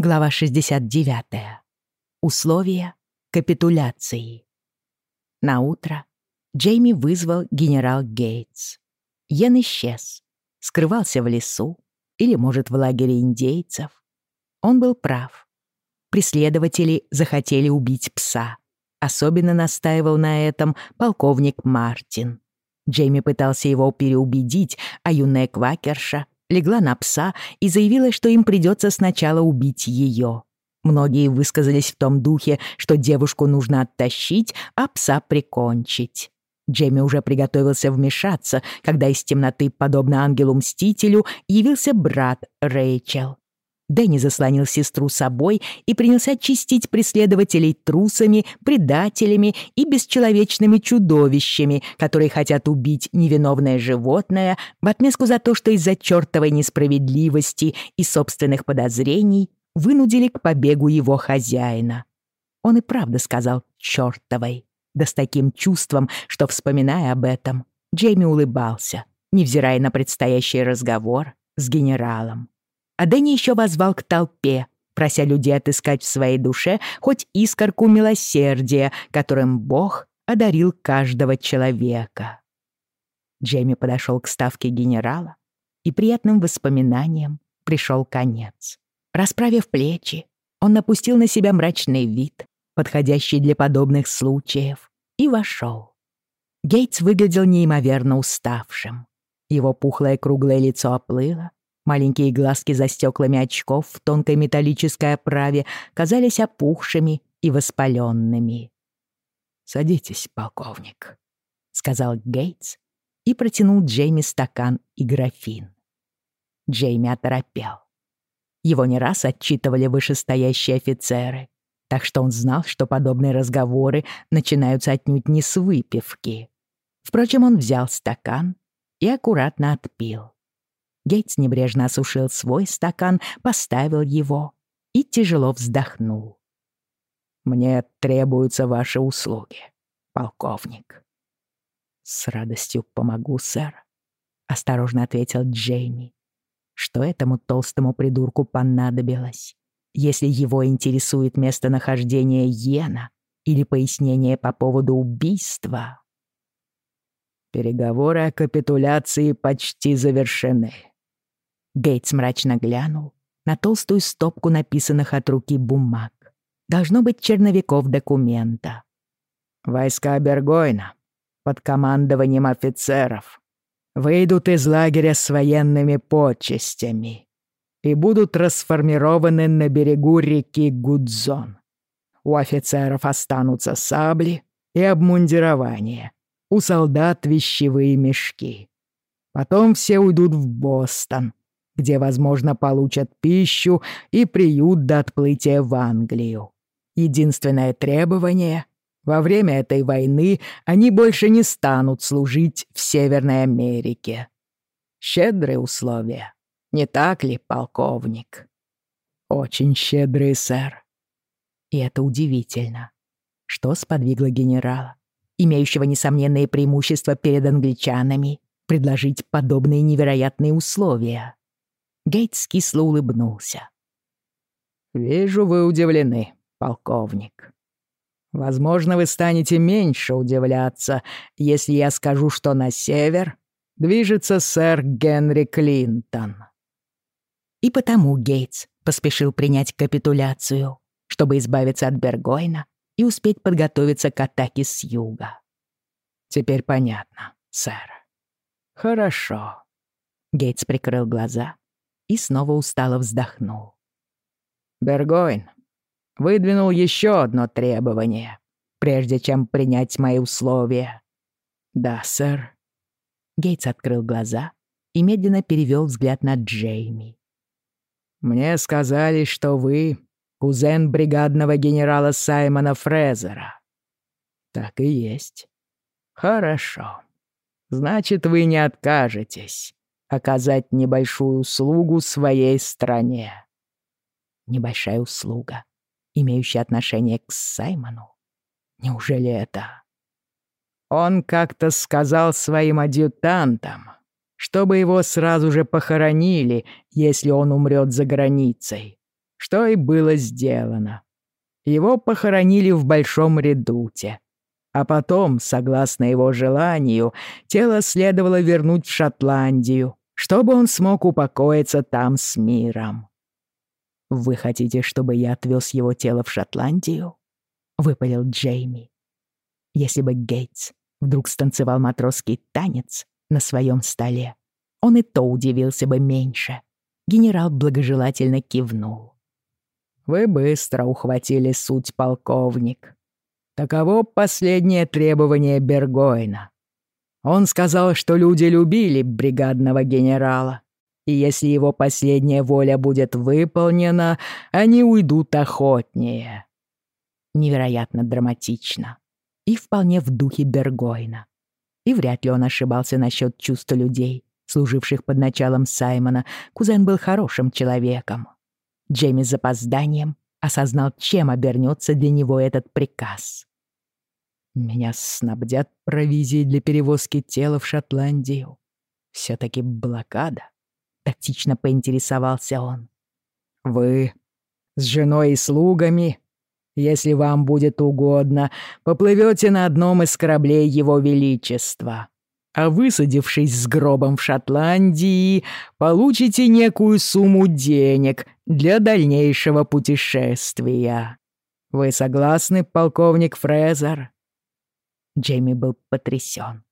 Глава 69. Условия капитуляции. На утро Джейми вызвал генерал Гейтс. Йен исчез, скрывался в лесу или, может, в лагере индейцев. Он был прав. Преследователи захотели убить пса. Особенно настаивал на этом полковник Мартин. Джейми пытался его переубедить, а юная квакерша легла на пса и заявила, что им придется сначала убить ее. Многие высказались в том духе, что девушку нужно оттащить, а пса прикончить. Джейми уже приготовился вмешаться, когда из темноты, подобно ангелу-мстителю, явился брат Рэйчел. Дэнни заслонил сестру собой и принялся чистить преследователей трусами, предателями и бесчеловечными чудовищами, которые хотят убить невиновное животное в отместку за то, что из-за чертовой несправедливости и собственных подозрений вынудили к побегу его хозяина. Он и правда сказал «чертовой», да с таким чувством, что, вспоминая об этом, Джейми улыбался, невзирая на предстоящий разговор с генералом. А Дэнни еще возвал к толпе, прося людей отыскать в своей душе хоть искорку милосердия, которым Бог одарил каждого человека. Джейми подошел к ставке генерала, и приятным воспоминаниям пришел конец. Расправив плечи, он напустил на себя мрачный вид, подходящий для подобных случаев, и вошел. Гейтс выглядел неимоверно уставшим. Его пухлое круглое лицо оплыло, Маленькие глазки за стеклами очков в тонкой металлической оправе казались опухшими и воспаленными. «Садитесь, полковник», — сказал Гейтс и протянул Джейми стакан и графин. Джейми оторопел. Его не раз отчитывали вышестоящие офицеры, так что он знал, что подобные разговоры начинаются отнюдь не с выпивки. Впрочем, он взял стакан и аккуратно отпил. Гейтс небрежно осушил свой стакан, поставил его и тяжело вздохнул. «Мне требуются ваши услуги, полковник». «С радостью помогу, сэр», — осторожно ответил Джейми. Что этому толстому придурку понадобилось? Если его интересует местонахождение Йена или пояснение по поводу убийства? Переговоры о капитуляции почти завершены. Гейтс мрачно глянул на толстую стопку написанных от руки бумаг. Должно быть черновиков документа. «Войска Бергойна под командованием офицеров выйдут из лагеря с военными почестями и будут расформированы на берегу реки Гудзон. У офицеров останутся сабли и обмундирование, у солдат вещевые мешки. Потом все уйдут в Бостон, где, возможно, получат пищу и приют до отплытия в Англию. Единственное требование — во время этой войны они больше не станут служить в Северной Америке. Щедрые условия, не так ли, полковник? Очень щедрые, сэр. И это удивительно. Что сподвигло генерала, имеющего несомненные преимущества перед англичанами, предложить подобные невероятные условия? Гейтс кисло улыбнулся. «Вижу, вы удивлены, полковник. Возможно, вы станете меньше удивляться, если я скажу, что на север движется сэр Генри Клинтон». И потому Гейтс поспешил принять капитуляцию, чтобы избавиться от Бергойна и успеть подготовиться к атаке с юга. «Теперь понятно, сэр». «Хорошо». Гейтс прикрыл глаза и снова устало вздохнул. «Бергойн выдвинул еще одно требование, прежде чем принять мои условия». «Да, сэр». Гейтс открыл глаза и медленно перевел взгляд на Джейми. «Мне сказали, что вы кузен бригадного генерала Саймона Фрезера». «Так и есть». «Хорошо. Значит, вы не откажетесь оказать небольшую услугу своей стране. Небольшая услуга, имеющая отношение к Саймону. Неужели это? Он как-то сказал своим адъютантам, чтобы его сразу же похоронили, если он умрет за границей. что и было сделано. Его похоронили в Большом Редуте. А потом, согласно его желанию, тело следовало вернуть в Шотландию, чтобы он смог упокоиться там с миром. «Вы хотите, чтобы я отвез его тело в Шотландию?» — выпалил Джейми. Если бы Гейтс вдруг станцевал матросский танец на своем столе, он и то удивился бы меньше. Генерал благожелательно кивнул. «Вы быстро ухватили суть, полковник. Таково последнее требование Бергойна. Он сказал, что люди любили бригадного генерала, и если его последняя воля будет выполнена, они уйдут охотнее». Невероятно драматично и вполне в духе Бергойна. И вряд ли он ошибался насчет чувства людей, служивших под началом Саймона. Кузен был хорошим человеком. Джейми с запозданием осознал, чем обернется для него этот приказ. «Меня снабдят провизией для перевозки тела в Шотландию. Все-таки блокада?» — тактично поинтересовался он. «Вы с женой и слугами если вам будет угодно, поплывете на одном из кораблей Его Величества. А высадившись с гробом в Шотландии, получите некую сумму денег для дальнейшего путешествия. Вы согласны, полковник Фрезер?» Джейми был потрясен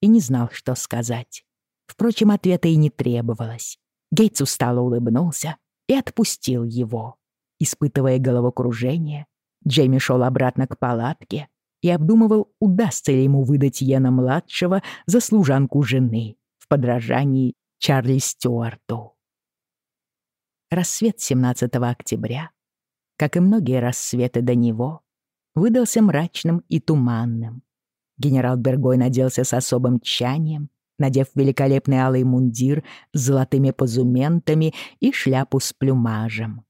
и не знал, что сказать. Впрочем, ответа и не требовалось. Гейтс устало улыбнулся и отпустил его. Испытывая головокружение, Джейми шел обратно к палатке и обдумывал, удастся ли ему выдать Йена-младшего за служанку жены в подражании Чарли Стюарту. Рассвет 17 октября, как и многие рассветы до него, выдался мрачным и туманным. Генерал Бергой наделся с особым тщанием, надев великолепный алый мундир с золотыми позументами и шляпу с плюмажем.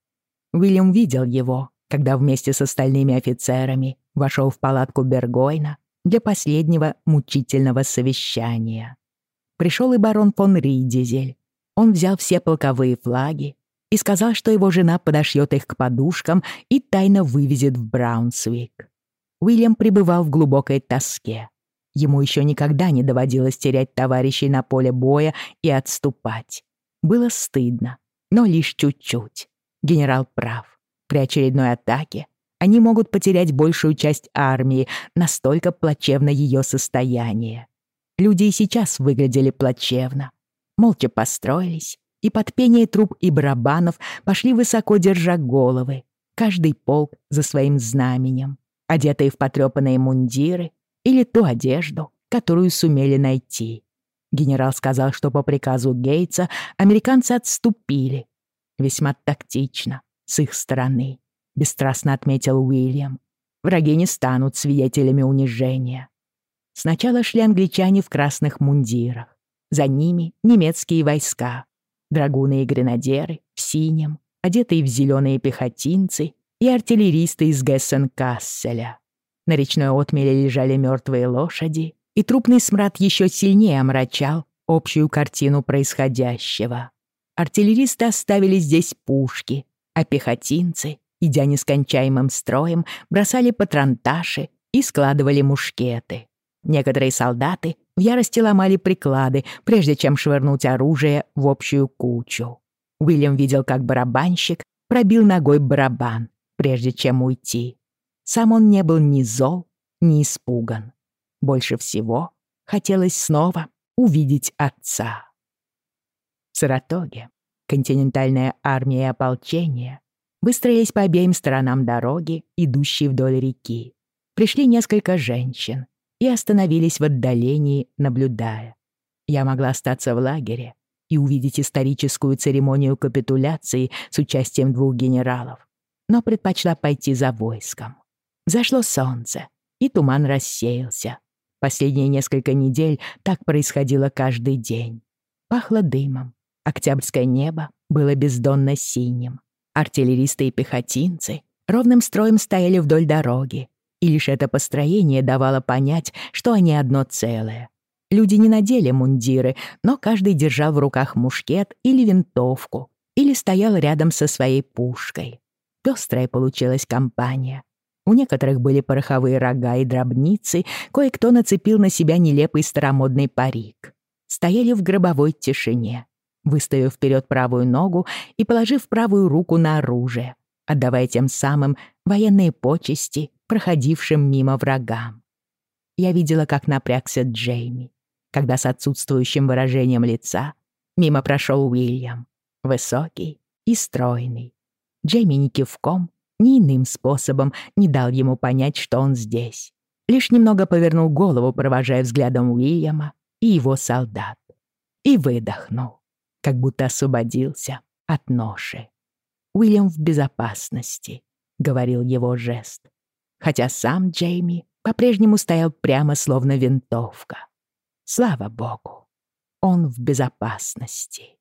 Уильям видел его, когда вместе с остальными офицерами вошел в палатку Бергойна для последнего мучительного совещания. Пришел и барон фон Ридизель. Он взял все полковые флаги и сказал, что его жена подошьет их к подушкам и тайно вывезет в Браунсвик. Уильям пребывал в глубокой тоске. Ему еще никогда не доводилось терять товарищей на поле боя и отступать. Было стыдно, но лишь чуть-чуть. Генерал прав. При очередной атаке они могут потерять большую часть армии, настолько плачевно ее состояние. Люди и сейчас выглядели плачевно. Молча построились, и под пение труб и барабанов пошли высоко держа головы, каждый полк за своим знаменем, одетые в потрёпанные мундиры или ту одежду, которую сумели найти. Генерал сказал, что по приказу Гейтса американцы отступили. Весьма тактично, с их стороны», — бесстрастно отметил Уильям. «Враги не станут свидетелями унижения». Сначала шли англичане в красных мундирах. За ними немецкие войска, драгуны и гренадеры в синем, одетые в зеленые пехотинцы и артиллеристы из Гессен-Касселя. На речной отмеле лежали мертвые лошади, и трупный смрад еще сильнее омрачал общую картину происходящего. Артиллеристы оставили здесь пушки, а пехотинцы, идя нескончаемым строем, бросали патронташи и складывали мушкеты. Некоторые солдаты в ярости ломали приклады, прежде чем швырнуть оружие в общую кучу. Уильям видел, как барабанщик пробил ногой барабан, прежде чем уйти. Сам он не был ни зол, ни испуган. Больше всего хотелось снова увидеть отца. В Саратоге Континентальная армия и ополчение выстроились по обеим сторонам дороги, идущей вдоль реки. Пришли несколько женщин и остановились в отдалении, наблюдая. Я могла остаться в лагере и увидеть историческую церемонию капитуляции с участием двух генералов, но предпочла пойти за войском. Зашло солнце, и туман рассеялся. Последние несколько недель так происходило каждый день. Пахло дымом, Октябрьское небо было бездонно синим. Артиллеристы и пехотинцы ровным строем стояли вдоль дороги, и лишь это построение давало понять, что они одно целое. Люди не надели мундиры, но каждый держал в руках мушкет или винтовку или стоял рядом со своей пушкой. Пёстрая получилась компания. У некоторых были пороховые рога и дробницы, кое-кто нацепил на себя нелепый старомодный парик. Стояли в гробовой тишине, выставив вперед правую ногу и положив правую руку на оружие, отдавая тем самым военные почести проходившим мимо врагам. Я видела, как напрягся Джейми, когда с отсутствующим выражением лица мимо прошел Уильям, высокий и стройный. Джейми ни кивком, ни иным способом не дал ему понять, что он здесь. Лишь немного повернул голову, провожая взглядом Уильяма и его солдат. И выдохнул, как будто освободился от ноши. «Уильям в безопасности», — говорил его жест. Хотя сам Джейми по-прежнему стоял прямо, словно винтовка. Слава богу, он в безопасности.